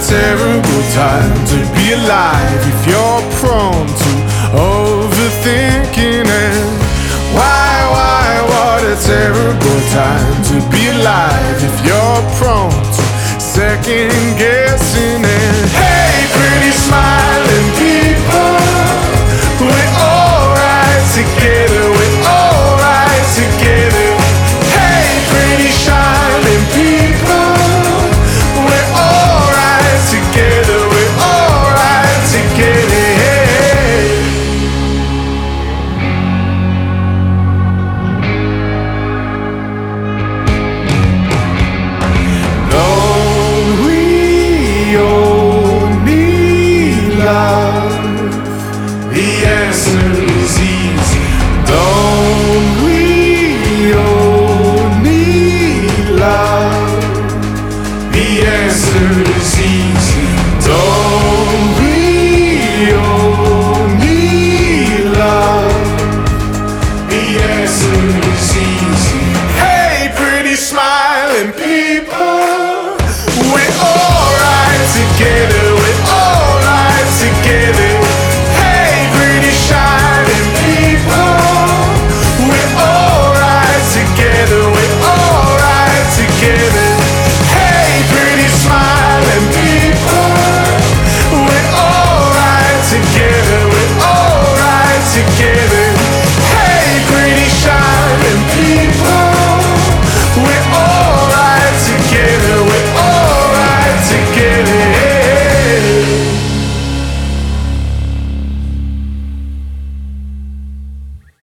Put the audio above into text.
terrible time to be alive if you're prone to overthinking it. Why, why, what a terrible time to be alive if you're cancer disease.